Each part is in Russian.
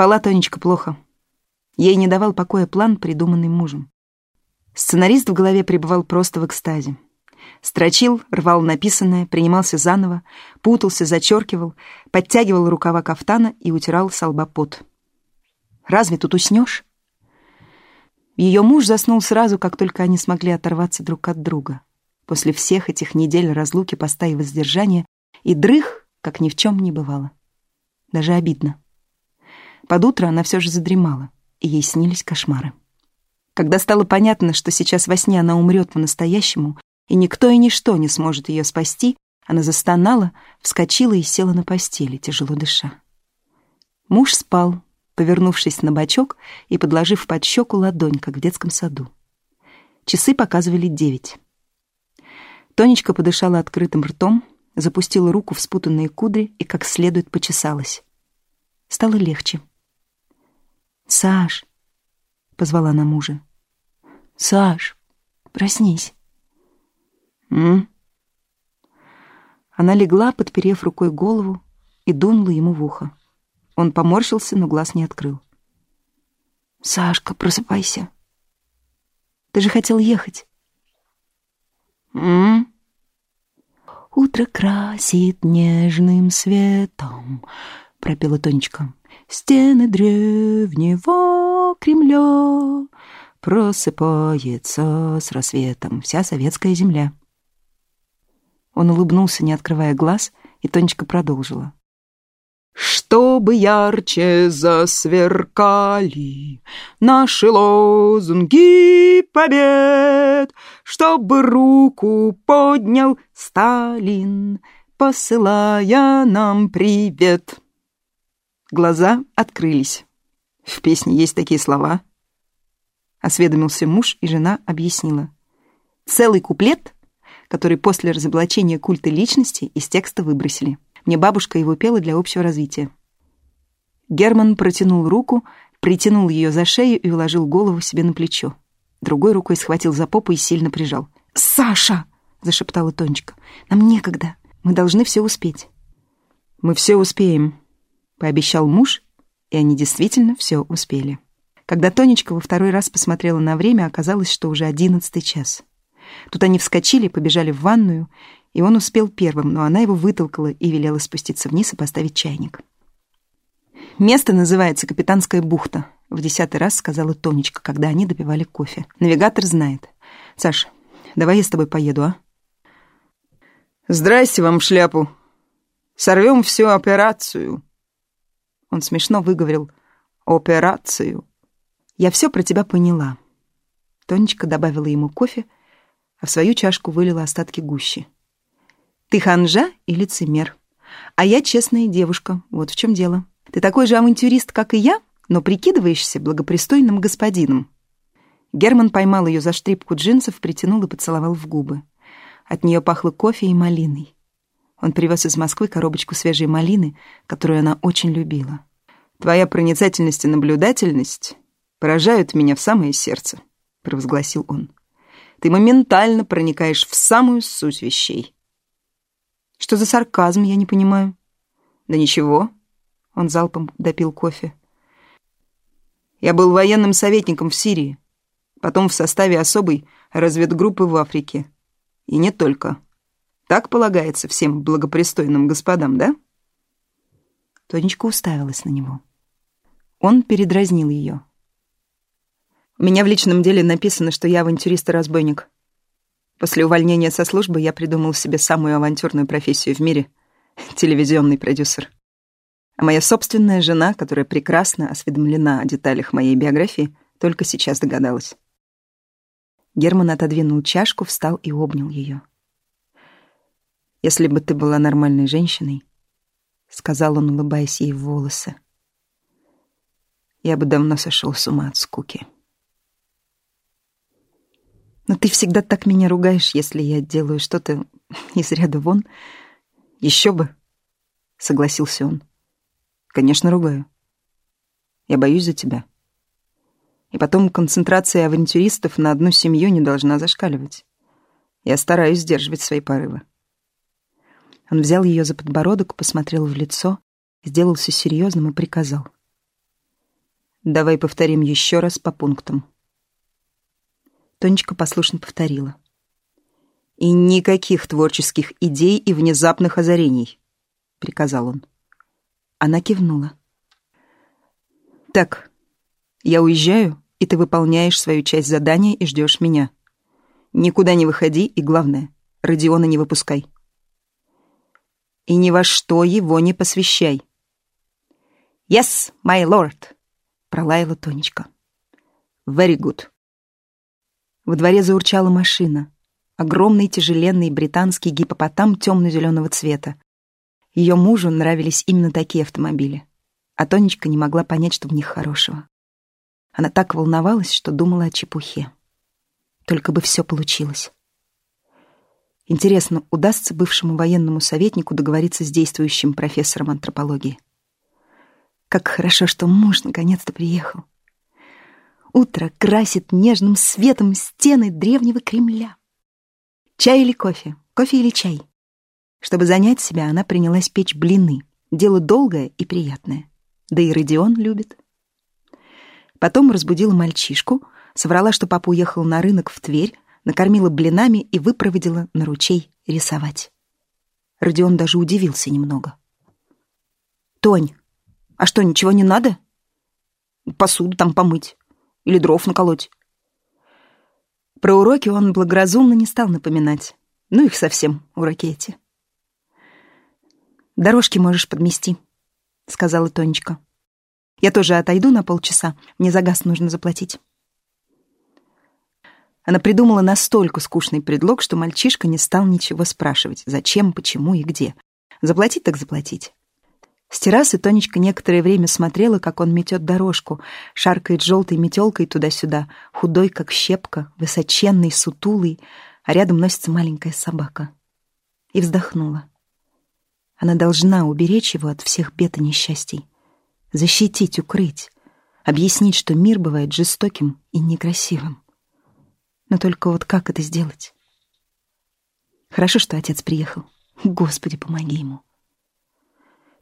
Спала Тонечка плохо. Ей не давал покоя план, придуманный мужем. Сценарист в голове пребывал просто в экстазе. Строчил, рвал написанное, принимался заново, путался, зачеркивал, подтягивал рукава кафтана и утирал с лба пот. «Разве тут уснешь?» Ее муж заснул сразу, как только они смогли оторваться друг от друга. После всех этих недель разлуки, поста и воздержания, и дрых, как ни в чем не бывало. Даже обидно. Под утро она все же задремала, и ей снились кошмары. Когда стало понятно, что сейчас во сне она умрет по-настоящему, и никто и ничто не сможет ее спасти, она застонала, вскочила и села на постели, тяжело дыша. Муж спал, повернувшись на бочок и подложив под щеку ладонь, как в детском саду. Часы показывали девять. Тонечка подышала открытым ртом, запустила руку в спутанные кудри и как следует почесалась. Стало легче. «Саш!» — позвала она мужа. «Саш, проснись!» «М?» Она легла, подперев рукой голову, и дунула ему в ухо. Он поморщился, но глаз не открыл. «Сашка, просыпайся. Ты же хотел ехать». «М?» «Утро красит нежным светом», — пропела Тонечка. «Стены древнего Кремля просыпается с рассветом вся советская земля». Он улыбнулся, не открывая глаз, и Тонечка продолжила. Чтобы ярче засверкали наши лозунги побед, Чтобы руку поднял Сталин, посылая нам привет. Глаза открылись. В песне есть такие слова. Осведомился муж, и жена объяснила. Целый куплет, который после разоблачения культа личности из текста выбросили. Мне бабушка его пела для общего развития. Герман протянул руку, притянул ее за шею и уложил голову себе на плечо. Другой рукой схватил за попу и сильно прижал. «Саша!» — зашептала Тонечка. «Нам некогда. Мы должны все успеть». «Мы все успеем», — пообещал муж, и они действительно все успели. Когда Тонечка во второй раз посмотрела на время, оказалось, что уже одиннадцатый час. Тут они вскочили, побежали в ванную, и он успел первым, но она его вытолкала и велела спуститься вниз и поставить чайник. «Место называется Капитанская бухта», — в десятый раз сказала Тонечка, когда они допивали кофе. «Навигатор знает. Саш, давай я с тобой поеду, а?» «Здрасте вам шляпу. Сорвем всю операцию». Он смешно выговорил «операцию». «Я все про тебя поняла». Тонечка добавила ему кофе, а в свою чашку вылила остатки гущи. Ты ханжа и лицемер. А я честная девушка, вот в чем дело. Ты такой же авантюрист, как и я, но прикидываешься благопристойным господином». Герман поймал ее за штрипку джинсов, притянул и поцеловал в губы. От нее пахло кофе и малиной. Он привез из Москвы коробочку свежей малины, которую она очень любила. «Твоя проницательность и наблюдательность поражают меня в самое сердце», — провозгласил он. «Ты моментально проникаешь в самую суть вещей. Что за сарказм, я не понимаю. Да ничего. Он залпом допил кофе. Я был военным советником в Сирии, потом в составе особой разведгруппы в Африке. И не только. Так полагается всем благопристойным господам, да? Тонечка уставилась на него. Он передразнил ее. У меня в личном деле написано, что я авантюрист и разбойник. После увольнения со службы я придумал себе самую авантюрную профессию в мире — телевизионный продюсер. А моя собственная жена, которая прекрасно осведомлена о деталях моей биографии, только сейчас догадалась. Герман отодвинул чашку, встал и обнял ее. «Если бы ты была нормальной женщиной», — сказал он, улыбаясь ей в волосы, — «я бы давно сошел с ума от скуки». Но ты всегда так меня ругаешь, если я делаю что-то из ряда вон. Еще бы, согласился он. Конечно, ругаю. Я боюсь за тебя. И потом концентрация авантюристов на одну семью не должна зашкаливать. Я стараюсь сдерживать свои порывы. Он взял ее за подбородок, посмотрел в лицо, сделался серьезным и приказал. Давай повторим еще раз по пунктам. Тонечка послушно повторила. И никаких творческих идей и внезапных озарений, приказал он. Она кивнула. Так, я уезжаю, и ты выполняешь свою часть задания и ждешь меня. Никуда не выходи, и главное, Родиона не выпускай. И ни во что его не посвящай. «Yes, my lord!» — пролаяла Тонечка. «Very good». В дворе заурчала машина. Огромный тяжеленный британский гипопотам темно-зеленого цвета. Ее мужу нравились именно такие автомобили. А Тонечка не могла понять, что в них хорошего. Она так волновалась, что думала о чепухе. Только бы все получилось. Интересно, удастся бывшему военному советнику договориться с действующим профессором антропологии? Как хорошо, что муж наконец-то приехал. Утро красит нежным светом стены древнего Кремля. Чай или кофе? Кофе или чай? Чтобы занять себя, она принялась печь блины. Дело долгое и приятное. Да и Родион любит. Потом разбудила мальчишку, соврала, что папа уехал на рынок в Тверь, накормила блинами и выпроводила на ручей рисовать. Родион даже удивился немного. «Тонь, а что, ничего не надо? Посуду там помыть или дров наколоть?» Про уроки он благоразумно не стал напоминать. Ну их совсем, уроки эти. «Дорожки можешь подмести», — сказала Тонечка. Я тоже отойду на полчаса. Мне за газ нужно заплатить. Она придумала настолько скучный предлог, что мальчишка не стал ничего спрашивать. Зачем, почему и где. Заплатить так заплатить. С террасы Тонечка некоторое время смотрела, как он метет дорожку, шаркает желтой метелкой туда-сюда, худой, как щепка, высоченный, сутулый, а рядом носится маленькая собака. И вздохнула. Она должна уберечь его от всех бед и несчастий защитить, укрыть, объяснить, что мир бывает жестоким и некрасивым. Но только вот как это сделать? Хорошо, что отец приехал. Господи, помоги ему.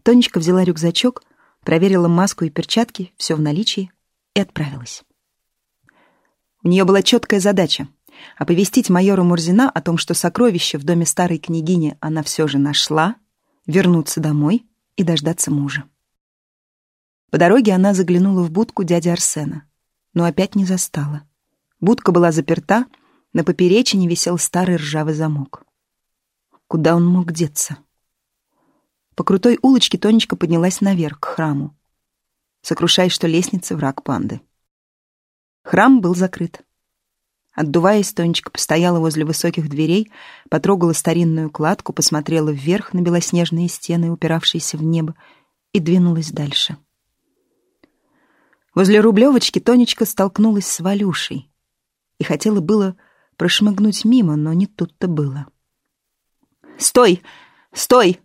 Тонечка взяла рюкзачок, проверила маску и перчатки, все в наличии, и отправилась. У нее была четкая задача — оповестить майора Мурзина о том, что сокровище в доме старой княгини она все же нашла, вернуться домой и дождаться мужа. По дороге она заглянула в будку дяди Арсена, но опять не застала. Будка была заперта, на поперечине висел старый ржавый замок. Куда он мог деться? По крутой улочке Тонечка поднялась наверх, к храму, сокрушаясь, что лестница — враг панды. Храм был закрыт. Отдуваясь, Тонечка постояла возле высоких дверей, потрогала старинную кладку, посмотрела вверх на белоснежные стены, упиравшиеся в небо, и двинулась дальше. Возле Рублевочки Тонечка столкнулась с Валюшей и хотела было прошмыгнуть мимо, но не тут-то было. «Стой! Стой!»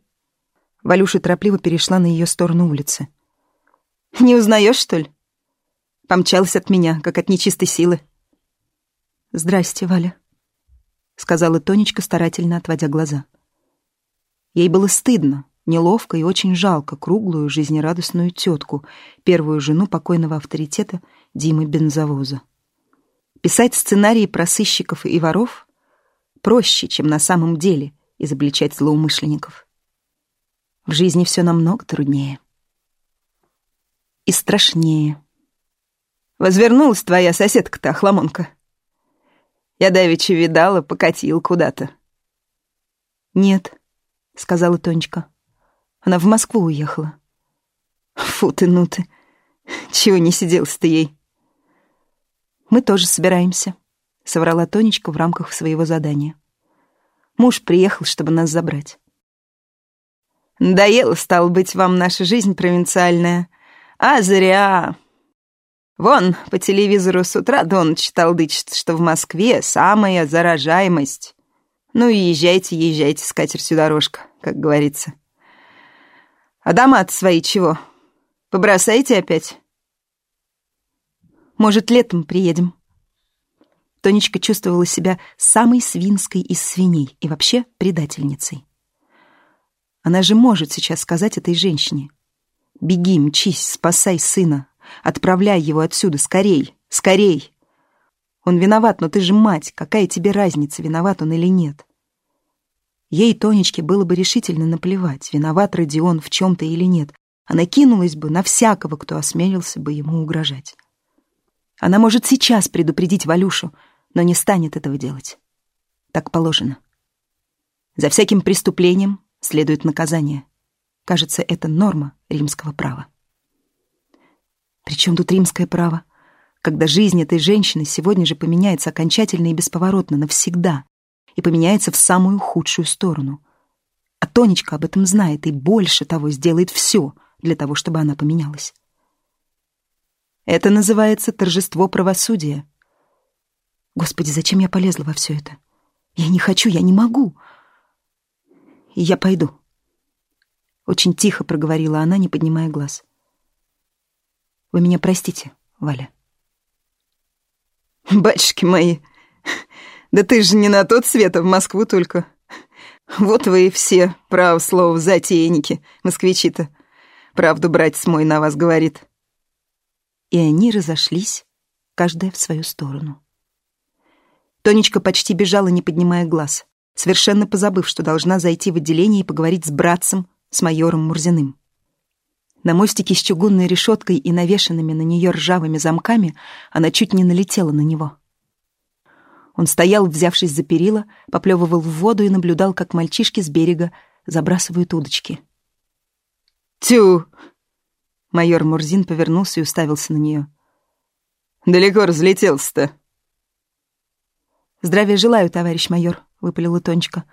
Валюша торопливо перешла на ее сторону улицы. «Не узнаешь, что ли?» Помчалась от меня, как от нечистой силы. «Здрасте, Валя», — сказала Тонечка, старательно отводя глаза. Ей было стыдно, Неловко и очень жалко круглую, жизнерадостную тетку, первую жену покойного авторитета Димы Бензовоза. Писать сценарии про сыщиков и воров проще, чем на самом деле изобличать злоумышленников. В жизни все намного труднее. И страшнее. Возвернулась твоя соседка-то, охламонка. Я давеча видала, покатил куда-то. «Нет», — сказала Тонечка. Она в Москву уехала. Фу ты, ну ты. Чего не сиделся-то ей? Мы тоже собираемся, соврала Тонечка в рамках своего задания. Муж приехал, чтобы нас забрать. Надоело, стало быть, вам наша жизнь провинциальная. А зря. Вон, по телевизору с утра до ночи толдычит, что в Москве самая заражаемость. Ну и езжайте, езжайте с катертью дорожка, как говорится. А дома свои чего? Побросаете опять? Может, летом приедем?» Тонечка чувствовала себя самой свинской из свиней и вообще предательницей. Она же может сейчас сказать этой женщине. «Беги, мчись, спасай сына, Отправляй его отсюда, скорей, скорей. Он виноват, но ты же мать, какая тебе разница, виноват он или нет? Ей, Тонечке, было бы решительно наплевать, виноват Родион в чем-то или нет. Она кинулась бы на всякого, кто осмелился бы ему угрожать. Она может сейчас предупредить Валюшу, но не станет этого делать. Так положено. За всяким преступлением следует наказание. Кажется, это норма римского права. Причем тут римское право? Когда жизнь этой женщины сегодня же поменяется окончательно и бесповоротно, навсегда, и поменяется в самую худшую сторону. А Тонечка об этом знает и больше того сделает все для того, чтобы она поменялась. Это называется торжество правосудия. Господи, зачем я полезла во все это? Я не хочу, я не могу. И я пойду. Очень тихо проговорила она, не поднимая глаз. Вы меня простите, Валя. Батюшки мои, да ты же не на тот свет, а в Москву только. Вот вы и все, право слово, затейники, москвичи-то. Правду брать мой на вас говорит. И они разошлись, каждая в свою сторону. Тонечка почти бежала, не поднимая глаз, совершенно позабыв, что должна зайти в отделение и поговорить с братцем, с майором Мурзиным. На мостике с чугунной решеткой и навешанными на нее ржавыми замками она чуть не налетела на него. Он стоял, взявшись за перила, поплевывал в воду и наблюдал, как мальчишки с берега забрасывают удочки. «Тю!» Майор Мурзин повернулся и уставился на нее. «Далеко разлетелся-то?» «Здравия желаю, товарищ майор», — выпалила Тонечка.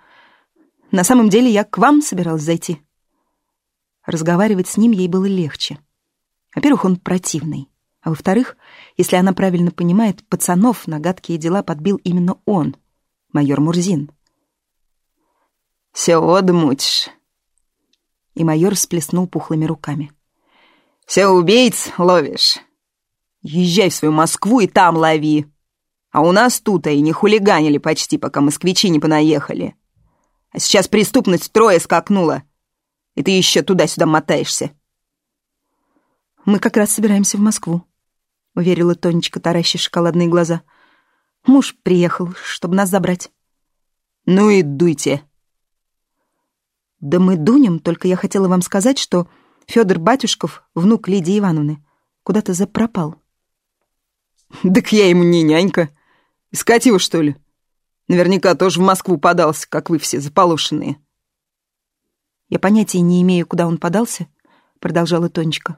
«На самом деле я к вам собиралась зайти». Разговаривать с ним ей было легче. Во-первых, он противный. А во-вторых, если она правильно понимает, пацанов на гадкие дела подбил именно он, майор Мурзин. «Все одмутишь». И майор всплеснул пухлыми руками. «Все убийц ловишь. Езжай в свою Москву и там лови. А у нас тут и не хулиганили почти, пока москвичи не понаехали. А сейчас преступность трое скакнула, и ты еще туда-сюда мотаешься. «Мы как раз собираемся в Москву», — уверила Тонечка, тараща шоколадные глаза. «Муж приехал, чтобы нас забрать». «Ну и дуйте». «Да мы дунем, только я хотела вам сказать, что Федор Батюшков, внук Лидии Ивановны, куда-то запропал». «Так я ему не нянька. Искать его, что ли? Наверняка тоже в Москву подался, как вы все заполошенные». «Я понятия не имею, куда он подался», — продолжала Тонечка.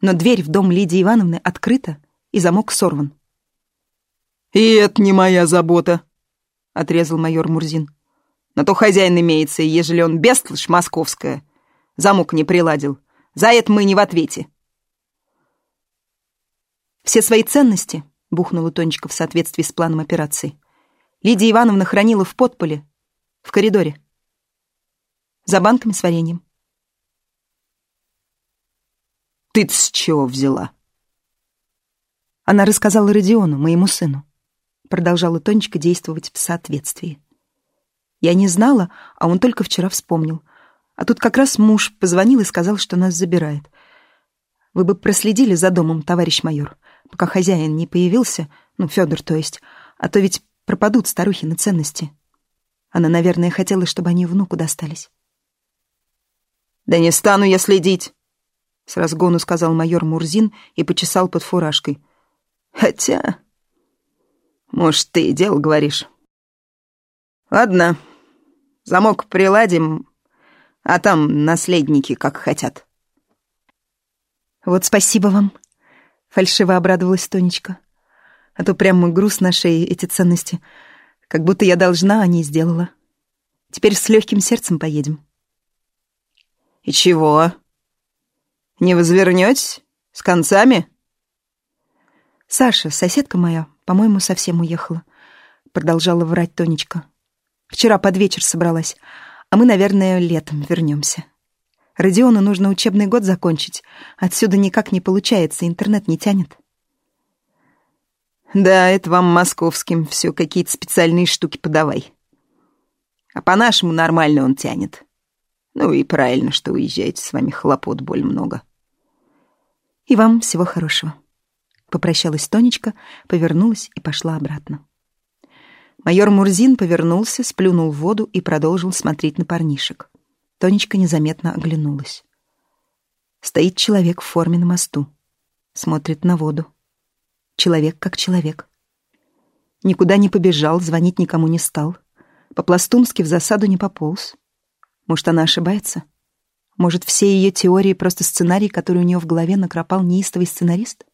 «Но дверь в дом Лидии Ивановны открыта, и замок сорван». «И это не моя забота», — отрезал майор Мурзин. «На то хозяин имеется, и ежели он бестлышь московская, замок не приладил. За это мы не в ответе». «Все свои ценности», — бухнула Тонечка в соответствии с планом операции, Лидия Ивановна хранила в подполе, в коридоре за банками с вареньем. ты с чего взяла? Она рассказала Родиону, моему сыну. Продолжала Тонечка действовать в соответствии. Я не знала, а он только вчера вспомнил. А тут как раз муж позвонил и сказал, что нас забирает. Вы бы проследили за домом, товарищ майор, пока хозяин не появился, ну, Федор, то есть, а то ведь пропадут старухи на ценности. Она, наверное, хотела, чтобы они внуку достались. «Да не стану я следить», — с разгону сказал майор Мурзин и почесал под фуражкой. «Хотя... Может, ты и дело говоришь. Ладно, замок приладим, а там наследники как хотят». «Вот спасибо вам», — фальшиво обрадовалась Тонечка. «А то прямо груз на шее эти ценности. Как будто я должна, а не сделала. Теперь с легким сердцем поедем». «И чего? Не возвернетесь? С концами?» «Саша, соседка моя, по-моему, совсем уехала», — продолжала врать Тонечка. «Вчера под вечер собралась, а мы, наверное, летом вернемся. Родиону нужно учебный год закончить. Отсюда никак не получается, интернет не тянет». «Да, это вам московским все какие-то специальные штуки подавай. А по-нашему нормально он тянет». Ну и правильно, что уезжаете, с вами хлопот боль много. «И вам всего хорошего». Попрощалась Тонечка, повернулась и пошла обратно. Майор Мурзин повернулся, сплюнул в воду и продолжил смотреть на парнишек. Тонечка незаметно оглянулась. Стоит человек в форме на мосту. Смотрит на воду. Человек как человек. Никуда не побежал, звонить никому не стал. По-пластунски в засаду не пополз. Может, она ошибается? Может, все ее теории — просто сценарий, который у нее в голове накропал неистовый сценарист?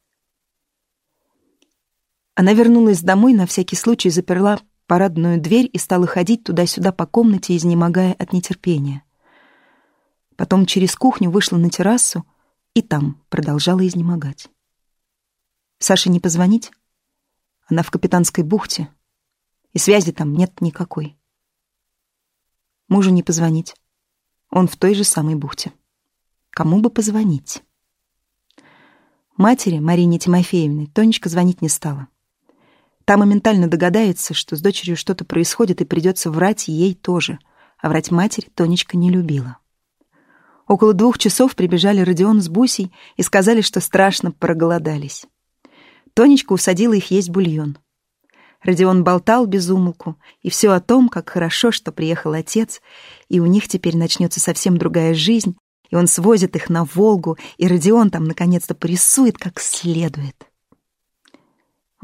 Она вернулась домой, на всякий случай заперла парадную дверь и стала ходить туда-сюда по комнате, изнемогая от нетерпения. Потом через кухню вышла на террасу и там продолжала изнемогать. Саше не позвонить? Она в капитанской бухте, и связи там нет никакой. Мужу не позвонить. Он в той же самой бухте. Кому бы позвонить? Матери, Марине Тимофеевне, Тонечка звонить не стала. Та моментально догадается, что с дочерью что-то происходит, и придется врать ей тоже. А врать матери Тонечка не любила. Около двух часов прибежали Родион с Бусей и сказали, что страшно проголодались. Тонечка усадила их есть бульон. Родион болтал без умолку, и все о том, как хорошо, что приехал отец, и у них теперь начнется совсем другая жизнь, и он свозит их на Волгу, и Родион там наконец-то порисует как следует.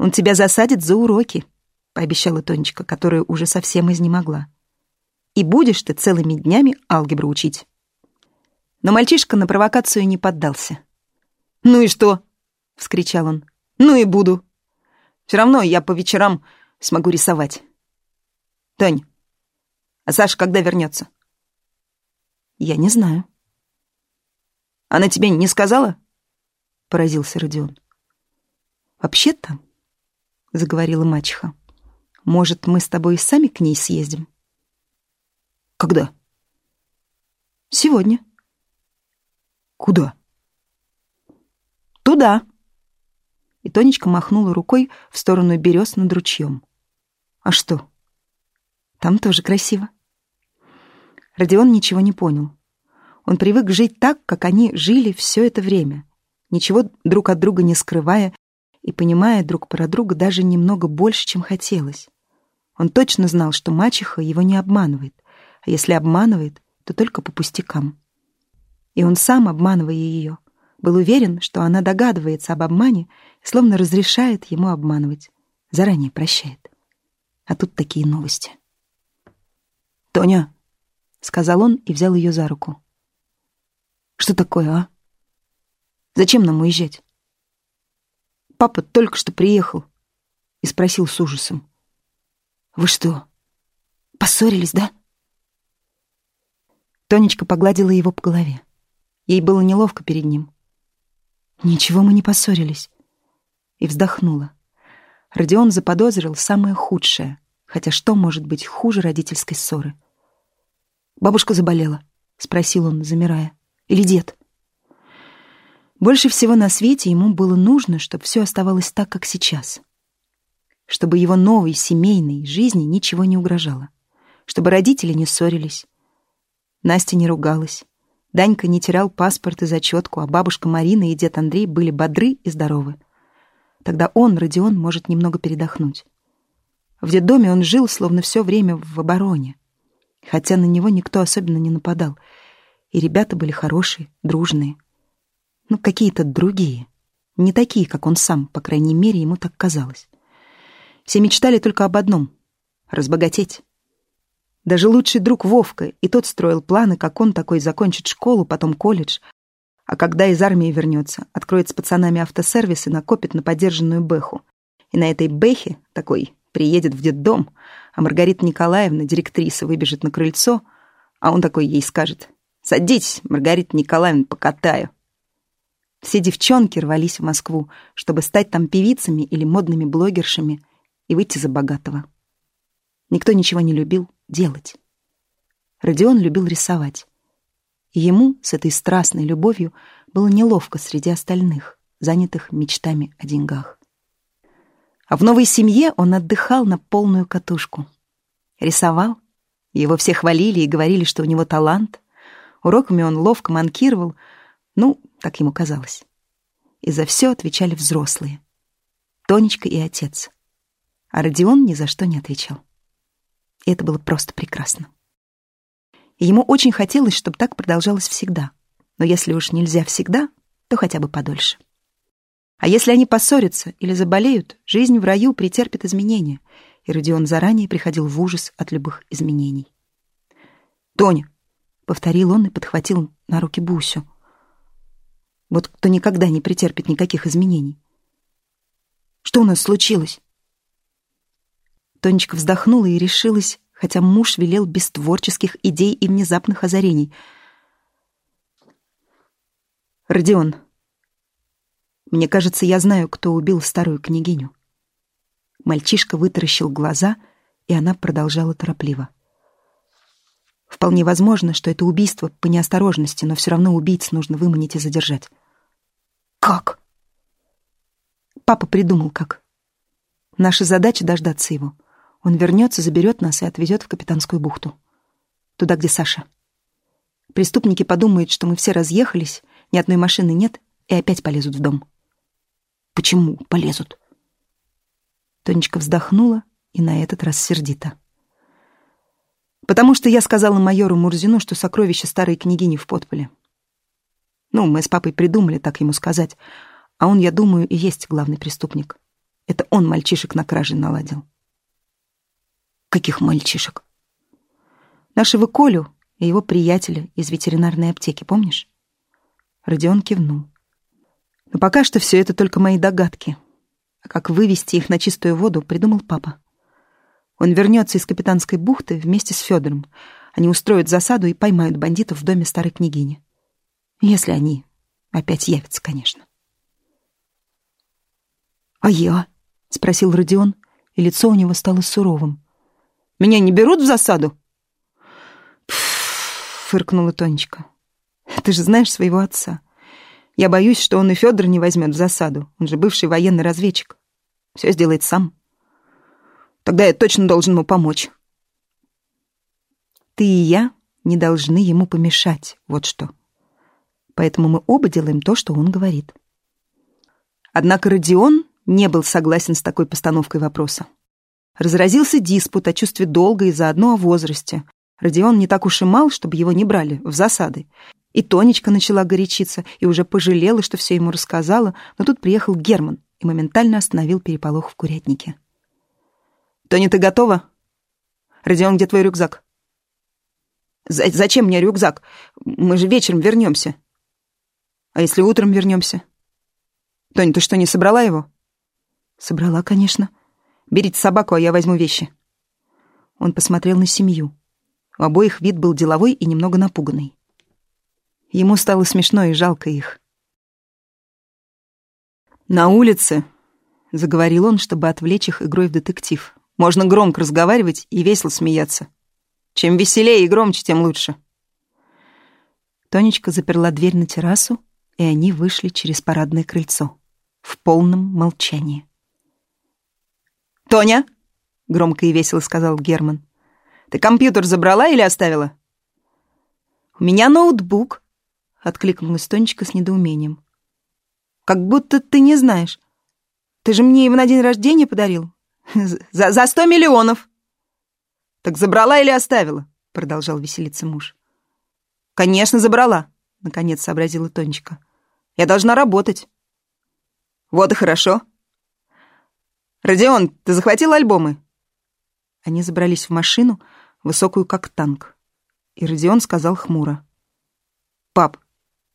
Он тебя засадит за уроки», — пообещала Тонечка, которая уже совсем изнемогла. «И будешь ты целыми днями алгебру учить». Но мальчишка на провокацию не поддался. «Ну и что?» — вскричал он. «Ну и буду. Все равно я по вечерам смогу рисовать». «Тонь, а Саша когда вернется?» «Я не знаю». «Она тебе не сказала?» — поразился Родион. «Вообще-то — заговорила мачеха. «Может, мы с тобой сами к ней съездим?» «Когда?» «Сегодня». «Куда?» «Туда». И Тонечка махнула рукой в сторону берез над ручьем. «А что?» «Там тоже красиво». Родион ничего не понял. Он привык жить так, как они жили все это время, ничего друг от друга не скрывая и понимая друг про друга даже немного больше, чем хотелось. Он точно знал, что мачеха его не обманывает, а если обманывает, то только по пустякам. И он сам, обманывая ее, был уверен, что она догадывается об обмане и словно разрешает ему обманывать, заранее прощает. А тут такие новости. «Тоня!» — сказал он и взял ее за руку. «Что такое, а? Зачем нам уезжать?» Папа только что приехал и спросил с ужасом. «Вы что, поссорились, да?» Тонечка погладила его по голове. Ей было неловко перед ним. «Ничего мы не поссорились». И вздохнула. Родион заподозрил самое худшее, хотя что может быть хуже родительской ссоры? «Бабушка заболела?» — спросил он, замирая. «Или дед?» Больше всего на свете ему было нужно, чтобы все оставалось так, как сейчас. Чтобы его новой семейной жизни ничего не угрожало. Чтобы родители не ссорились. Настя не ругалась. Данька не терял паспорт и зачетку, а бабушка Марина и дед Андрей были бодры и здоровы. Тогда он, Родион, может немного передохнуть. В детдоме он жил, словно все время в обороне. Хотя на него никто особенно не нападал. И ребята были хорошие, дружные. Ну, какие-то другие. Не такие, как он сам, по крайней мере, ему так казалось. Все мечтали только об одном — разбогатеть. Даже лучший друг Вовка, и тот строил планы, как он такой закончит школу, потом колледж, а когда из армии вернется, откроет с пацанами автосервис и накопит на подержанную бэху. И на этой бэхе такой приедет в детдом, а Маргарита Николаевна, директриса, выбежит на крыльцо, а он такой ей скажет «Садитесь, Маргарита Николаевна, покатаю». Все девчонки рвались в Москву, чтобы стать там певицами или модными блогершами и выйти за богатого. Никто ничего не любил делать. Родион любил рисовать. И ему с этой страстной любовью было неловко среди остальных, занятых мечтами о деньгах. А в новой семье он отдыхал на полную катушку. Рисовал, его все хвалили и говорили, что у него талант. Уроками он ловко манкировал — ну, так ему казалось. и за все отвечали взрослые. Тонечка и отец. А Родион ни за что не отвечал. И это было просто прекрасно. Ему очень хотелось, чтобы так продолжалось всегда. Но если уж нельзя всегда, то хотя бы подольше. А если они поссорятся или заболеют, жизнь в раю претерпит изменения, и Родион заранее приходил в ужас от любых изменений. «Тоня!» — повторил он и подхватил на руки Бусю. «Вот кто никогда не претерпит никаких изменений. Что у нас случилось?» Тонечка вздохнула и решилась, хотя муж велел без творческих идей и внезапных озарений. «Родион, мне кажется, я знаю, кто убил старую княгиню». Мальчишка вытаращил глаза, и она продолжала торопливо. Вполне возможно, что это убийство по неосторожности, но все равно убийц нужно выманить и задержать. Как? Папа придумал, как. Наша задача — дождаться его. Он вернется, заберет нас и отвезет в Капитанскую бухту. Туда, где Саша. Преступники подумают, что мы все разъехались, ни одной машины нет, и опять полезут в дом. Почему полезут? Тонечка вздохнула и на этот раз сердито. Потому что я сказала майору Мурзину, что сокровище старой княгини в подполе. Ну, мы с папой придумали так ему сказать, а он, я думаю, и есть главный преступник. Это он мальчишек на краже наладил. Каких мальчишек? Нашего Колю и его приятеля из ветеринарной аптеки, помнишь? Родион кивнул. Но пока что все это только мои догадки. А как вывести их на чистую воду, придумал папа. Он вернется из капитанской бухты вместе с Федором. Они устроят засаду и поймают бандитов в доме старой княгини. Если они опять явятся, конечно. «А я?» — спросил Родион, и лицо у него стало суровым. «Меня не берут в засаду?» фыркнула Тонечка. «Ты же знаешь своего отца. Я боюсь, что он и Федор не возьмет в засаду. Он же бывший военный разведчик. Все сделает сам». Тогда я точно должен ему помочь. Ты и я не должны ему помешать, вот что. Поэтому мы оба делаем то, что он говорит. Однако Родион не был согласен с такой постановкой вопроса. Разразился диспут о чувстве долга и заодно о возрасте. Родион не так уж и мал, чтобы его не брали в засады. И Тонечка начала горячиться и уже пожалела, что все ему рассказала, но тут приехал Герман и моментально остановил переполох в курятнике. «Тони, ты готова?» «Родион, где твой рюкзак?» За «Зачем мне рюкзак? Мы же вечером вернемся». «А если утром вернемся?» «Тоня, ты что, не собрала его?» «Собрала, конечно. Берите собаку, а я возьму вещи». Он посмотрел на семью. У обоих вид был деловой и немного напуганный. Ему стало смешно и жалко их. «На улице», — заговорил он, чтобы отвлечь их игрой в детектив. Можно громко разговаривать и весело смеяться. Чем веселее и громче, тем лучше. Тонечка заперла дверь на террасу, и они вышли через парадное крыльцо в полном молчании. «Тоня!» — громко и весело сказал Герман. «Ты компьютер забрала или оставила?» «У меня ноутбук», — откликнулась Тонечка с недоумением. «Как будто ты не знаешь. Ты же мне его на день рождения подарил. За, за сто миллионов. Так забрала или оставила? Продолжал веселиться муж. Конечно, забрала, наконец сообразила Тонечка. Я должна работать. Вот и хорошо. Родион, ты захватил альбомы? Они забрались в машину, высокую как танк. И Родион сказал хмуро. «Пап,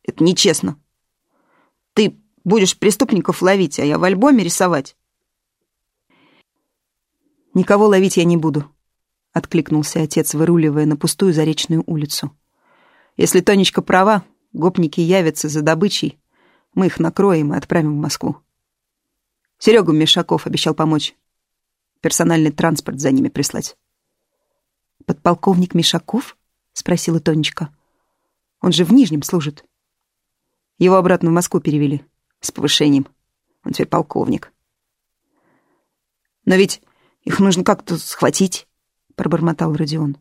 это нечестно. Ты будешь преступников ловить, а я в альбоме рисовать. «Никого ловить я не буду», — откликнулся отец, выруливая на пустую заречную улицу. «Если Тонечка права, гопники явятся за добычей, мы их накроем и отправим в Москву. Серегу Мишаков обещал помочь. Персональный транспорт за ними прислать». «Подполковник Мишаков?» — спросила Тонечка. «Он же в Нижнем служит». Его обратно в Москву перевели. С повышением. Он теперь полковник. Но ведь их нужно как-то схватить, пробормотал Родион.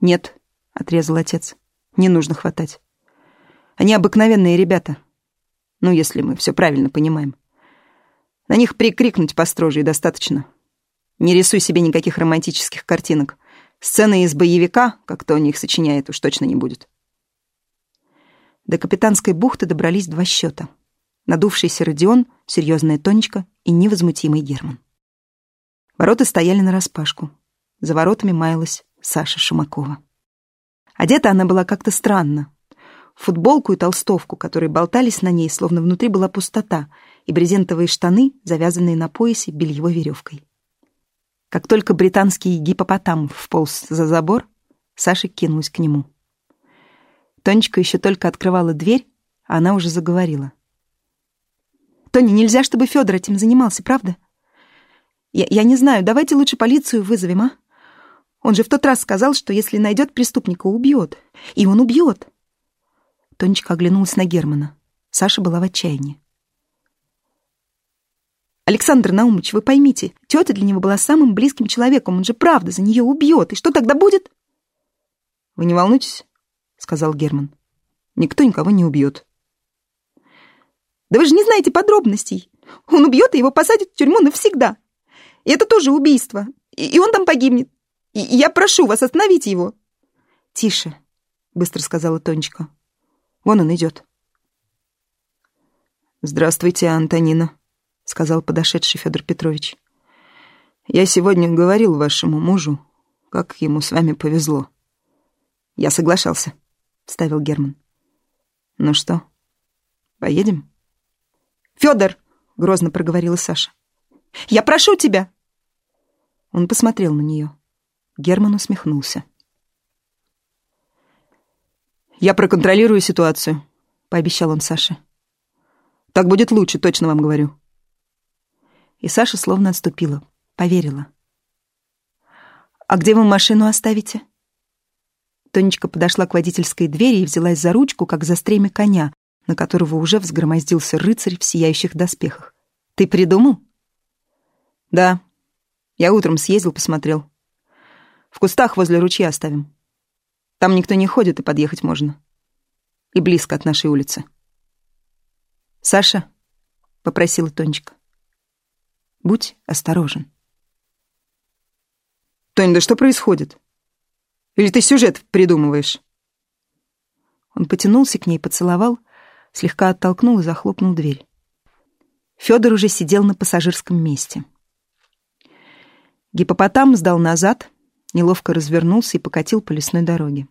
Нет, отрезал отец. Не нужно хватать. Они обыкновенные ребята. Ну, если мы все правильно понимаем. На них прикрикнуть построже и достаточно. Не рисуй себе никаких романтических картинок. Сцены из боевика, как то них сочиняет, уж точно не будет. До капитанской бухты добрались два счета. Надувшийся Родион, серьезная Тонечка и невозмутимый Герман. Ворота стояли нараспашку. За воротами маялась Саша Шумакова. Одета она была как-то странно. Футболку и толстовку, которые болтались на ней, словно внутри была пустота, и брезентовые штаны, завязанные на поясе бельевой веревкой. Как только британский гипопотам вполз за забор, Саша кинулась к нему. Тонечка еще только открывала дверь, а она уже заговорила. «Тони, нельзя, чтобы Федор этим занимался, правда? Я, я не знаю, давайте лучше полицию вызовем, а? Он же в тот раз сказал, что если найдет преступника, убьет. И он убьет. Тонечка оглянулась на Германа. Саша была в отчаянии. Александр Наумович, вы поймите, тетя для него была самым близким человеком, он же правда за нее убьет. И что тогда будет? Вы не волнуйтесь, сказал Герман. Никто никого не убьет. Да вы же не знаете подробностей. Он убьет и его посадят в тюрьму навсегда. И это тоже убийство. И, и он там погибнет. И, и я прошу вас, остановите его. Тише, быстро сказала Тонечка. Вон он идет. Здравствуйте, Антонина, сказал подошедший Федор Петрович. Я сегодня говорил вашему мужу, как ему с вами повезло. Я соглашался, вставил Герман. Ну что, поедем? Федор, грозно проговорила Саша. Я прошу тебя. Он посмотрел на нее. Герман усмехнулся. «Я проконтролирую ситуацию», — пообещал он Саше. «Так будет лучше, точно вам говорю». И Саша словно отступила, поверила. «А где вы машину оставите?» Тонечка подошла к водительской двери и взялась за ручку, как за стремя коня, на которого уже взгромоздился рыцарь в сияющих доспехах. «Ты придумал?» «Да. Я утром съездил, посмотрел. В кустах возле ручья оставим. Там никто не ходит, и подъехать можно. И близко от нашей улицы. «Саша», — попросила Тонечка, — «будь осторожен». «Тонь, да что происходит? Или ты сюжет придумываешь?» Он потянулся к ней, поцеловал, слегка оттолкнул и захлопнул дверь. Федор уже сидел на пассажирском месте. Гипопотам сдал назад, неловко развернулся и покатил по лесной дороге.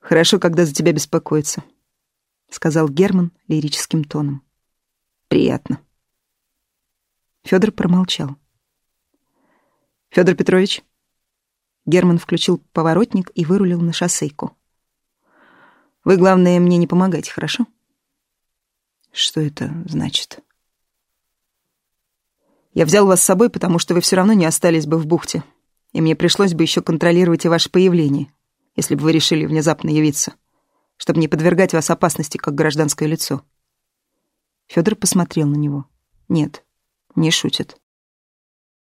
«Хорошо, когда за тебя беспокоятся», — сказал Герман лирическим тоном. «Приятно». Федор промолчал. Федор Петрович?» Герман включил поворотник и вырулил на шоссейку. «Вы, главное, мне не помогайте, хорошо?» «Что это значит?» Я взял вас с собой, потому что вы все равно не остались бы в бухте, и мне пришлось бы еще контролировать и ваше появление, если бы вы решили внезапно явиться, чтобы не подвергать вас опасности как гражданское лицо. Федор посмотрел на него. Нет, не шутит.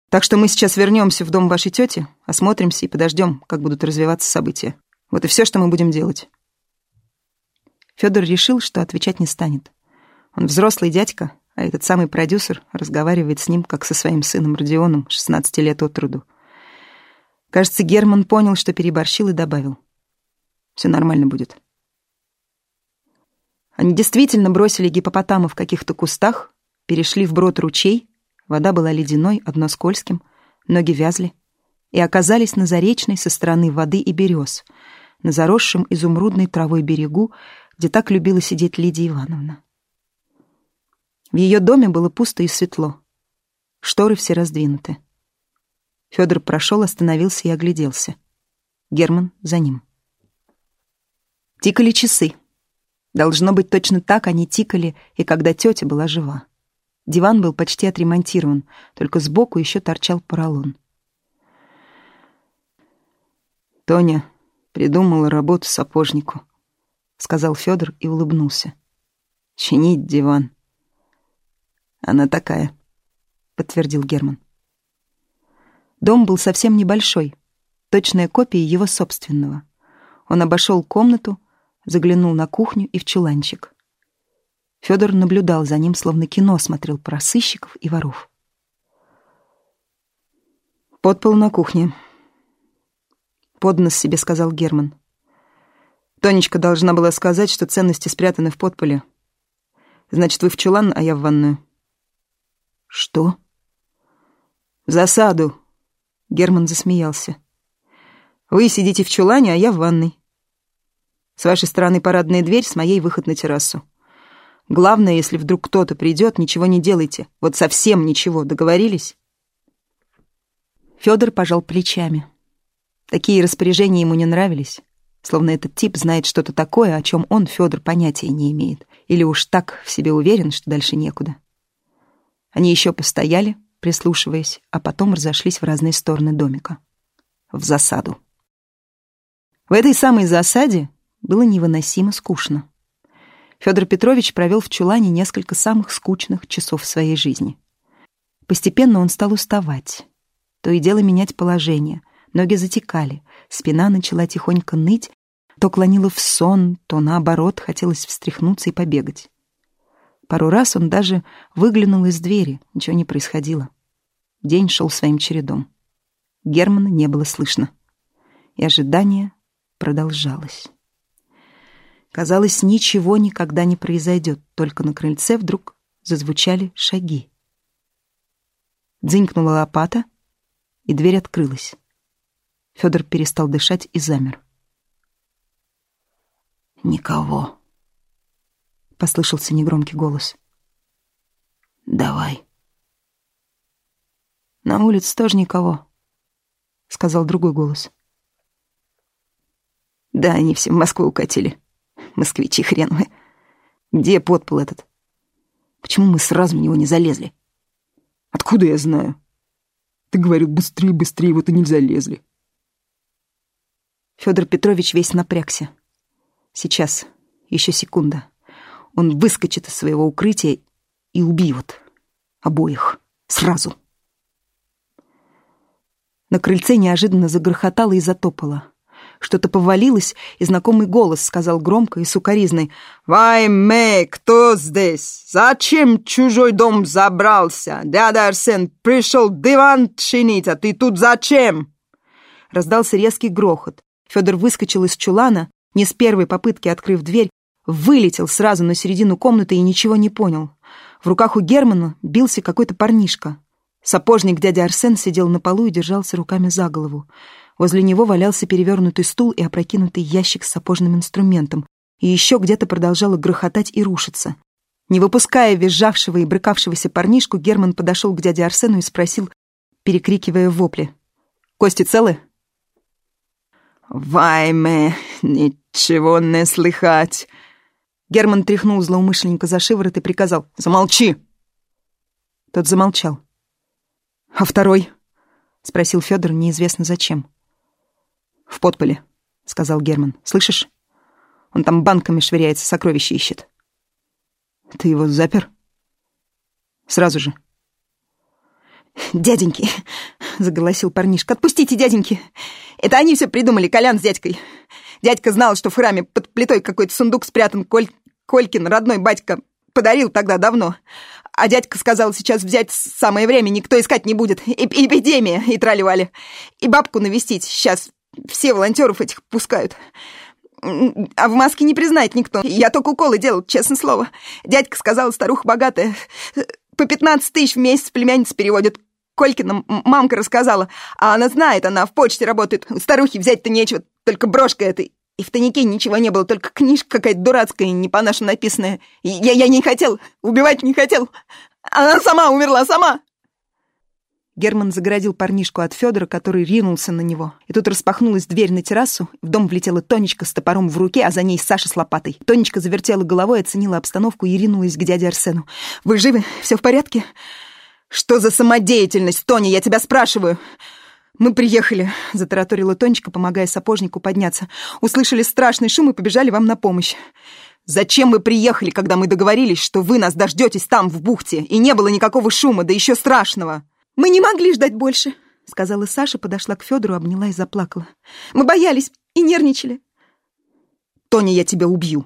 Так что мы сейчас вернемся в дом вашей тети, осмотримся и подождем, как будут развиваться события. Вот и все, что мы будем делать. Федор решил, что отвечать не станет. Он взрослый дядька, а этот самый продюсер разговаривает с ним, как со своим сыном Родионом, 16 лет от труду. Кажется, Герман понял, что переборщил и добавил. Все нормально будет. Они действительно бросили гипопотама в каких-то кустах, перешли вброд ручей, вода была ледяной, одно скользким, ноги вязли, и оказались на заречной со стороны воды и берез, на заросшем изумрудной травой берегу, где так любила сидеть Лидия Ивановна. В ее доме было пусто и светло. Шторы все раздвинуты. Федор прошел, остановился и огляделся. Герман за ним. Тикали часы. Должно быть, точно так они тикали, и когда тетя была жива. Диван был почти отремонтирован, только сбоку еще торчал поролон. «Тоня придумала работу сапожнику», — сказал Федор и улыбнулся. «Чинить диван. Она такая, подтвердил Герман. Дом был совсем небольшой, точная копия его собственного. Он обошел комнату, заглянул на кухню и в чуланчик. Федор наблюдал за ним, словно кино смотрел про сыщиков и воров. «Подпол на кухне», — поднос себе сказал Герман. «Тонечка должна была сказать, что ценности спрятаны в подполе. Значит, вы в чулан, а я в ванную». «Что?» «В засаду», — Герман засмеялся. «Вы сидите в чулане, а я в ванной. С вашей стороны парадная дверь, с моей выход на террасу. Главное, если вдруг кто-то придет, ничего не делайте. Вот совсем ничего. Договорились?» Федор пожал плечами. Такие распоряжения ему не нравились. Словно этот тип знает что-то такое, о чем он, Федор, понятия не имеет. Или уж так в себе уверен, что дальше некуда. Они еще постояли, прислушиваясь, а потом разошлись в разные стороны домика. В засаду. В этой самой засаде было невыносимо скучно. Федор Петрович провел в чулане несколько самых скучных часов своей жизни. Постепенно он стал уставать. То и дело менять положение. Ноги затекали, спина начала тихонько ныть, то клонила в сон, то наоборот хотелось встряхнуться и побегать. Пару раз он даже выглянул из двери, ничего не происходило. День шел своим чередом. Германа не было слышно. И ожидание продолжалось. Казалось, ничего никогда не произойдет, только на крыльце вдруг зазвучали шаги. Дзынькнула лопата, и дверь открылась. Федор перестал дышать и замер. «Никого», — послышался негромкий голос. «Давай». «На улице тоже никого», — сказал другой голос. «Да, они все в Москву укатили. Москвичи хреновые. Где подпол этот? Почему мы сразу в него не залезли? Откуда я знаю? Ты говорил, быстрее, быстрее, вот и не залезли». Федор Петрович весь напрягся. Сейчас, еще секунда. Он выскочит из своего укрытия и убьет обоих сразу. На крыльце неожиданно загрохотало и затопало. Что-то повалилось, и знакомый голос сказал громко и сукоризной. «Вайме, кто здесь? Зачем чужой дом забрался? Дядя Арсен пришел диван чинить, а ты тут зачем?» Раздался резкий грохот. Федор выскочил из чулана, не с первой попытки открыв дверь, вылетел сразу на середину комнаты и ничего не понял. В руках у Германа бился какой-то парнишка. Сапожник дядя Арсен сидел на полу и держался руками за голову. Возле него валялся перевернутый стул и опрокинутый ящик с сапожным инструментом, и еще где-то продолжало грохотать и рушиться. Не выпуская визжавшего и брыкавшегося парнишку, Герман подошел к дяде Арсену и спросил, перекрикивая вопли. «Кости целы?» «Вайме, ничего не слыхать!» Герман тряхнул злоумышленника за шиворот и приказал «Замолчи!» Тот замолчал. «А второй?» — спросил Федор неизвестно зачем. «В подполе», — сказал Герман. «Слышишь? Он там банками швыряется, сокровища ищет». «Ты его запер?» «Сразу же». «Дяденьки!» — заголосил парнишка. «Отпустите, дяденьки! Это они все придумали, Колян с дядькой. Дядька знал, что в храме под плитой какой-то сундук спрятан. Коль... Колькин, родной батька, подарил тогда давно. А дядька сказал, сейчас взять самое время, никто искать не будет. Эп эпидемия и трали И бабку навестить. Сейчас все волонтеров этих пускают. А в маске не признает никто. Я только уколы делал, честное слово. Дядька сказал, старуха богатая. По 15 тысяч в месяц племянница переводит. Колькина мамка рассказала. А она знает, она в почте работает. Старухи взять-то нечего, только брошка этой. И в тайнике ничего не было, только книжка какая-то дурацкая, не по-нашему написанная. Я, я не хотел, убивать не хотел. Она сама умерла, сама!» Герман загородил парнишку от Федора, который ринулся на него. И тут распахнулась дверь на террасу, в дом влетела Тонечка с топором в руке, а за ней Саша с лопатой. Тонечка завертела головой, оценила обстановку и ринулась к дяде Арсену. «Вы живы? Все в порядке?» «Что за самодеятельность, Тоня, я тебя спрашиваю?» «Мы приехали», — затараторила Тонечка, помогая сапожнику подняться. «Услышали страшный шум и побежали вам на помощь». «Зачем вы приехали, когда мы договорились, что вы нас дождетесь там, в бухте, и не было никакого шума, да еще страшного?» «Мы не могли ждать больше», — сказала Саша, подошла к Федору, обняла и заплакала. «Мы боялись и нервничали». «Тоня, я тебя убью.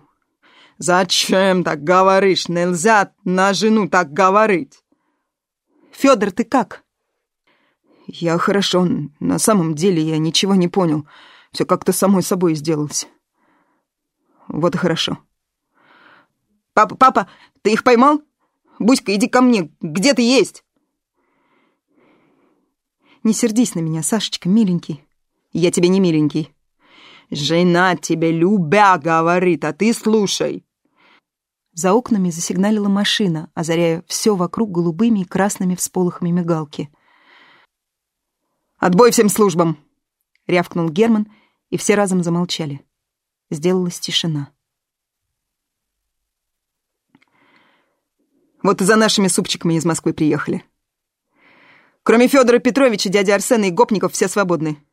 Зачем так говоришь? Нельзя на жену так говорить. Федор, ты как? Я хорошо. На самом деле я ничего не понял. Все как-то самой собой сделалось. Вот и хорошо. Папа, папа, ты их поймал? Буська, иди ко мне. Где ты есть? Не сердись на меня, Сашечка, миленький. Я тебе не миленький. Жена тебе любя говорит, а ты слушай. За окнами засигналила машина, озаряя все вокруг голубыми и красными всполохами мигалки. «Отбой всем службам!» — рявкнул Герман, и все разом замолчали. Сделалась тишина. «Вот и за нашими супчиками из Москвы приехали. Кроме Федора Петровича, дяди Арсена и гопников все свободны.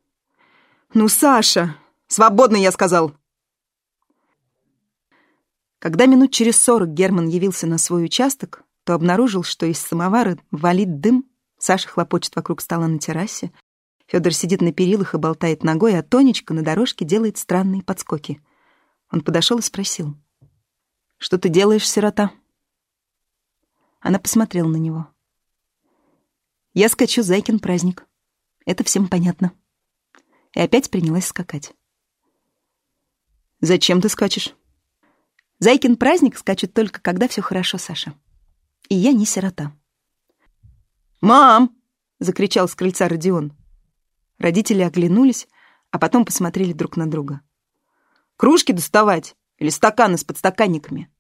Ну, Саша, свободный, я сказал!» Когда минут через сорок Герман явился на свой участок, то обнаружил, что из самовара валит дым, Саша хлопочет вокруг стола на террасе, Федор сидит на перилах и болтает ногой, а Тонечка на дорожке делает странные подскоки. Он подошел и спросил. «Что ты делаешь, сирота?» Она посмотрела на него. «Я скачу Зайкин праздник. Это всем понятно». И опять принялась скакать. «Зачем ты скачешь?» Зайкин праздник скачет только, когда все хорошо, Саша. И я не сирота. «Мам!» — закричал с крыльца Родион. Родители оглянулись, а потом посмотрели друг на друга. «Кружки доставать или стаканы с подстаканниками?»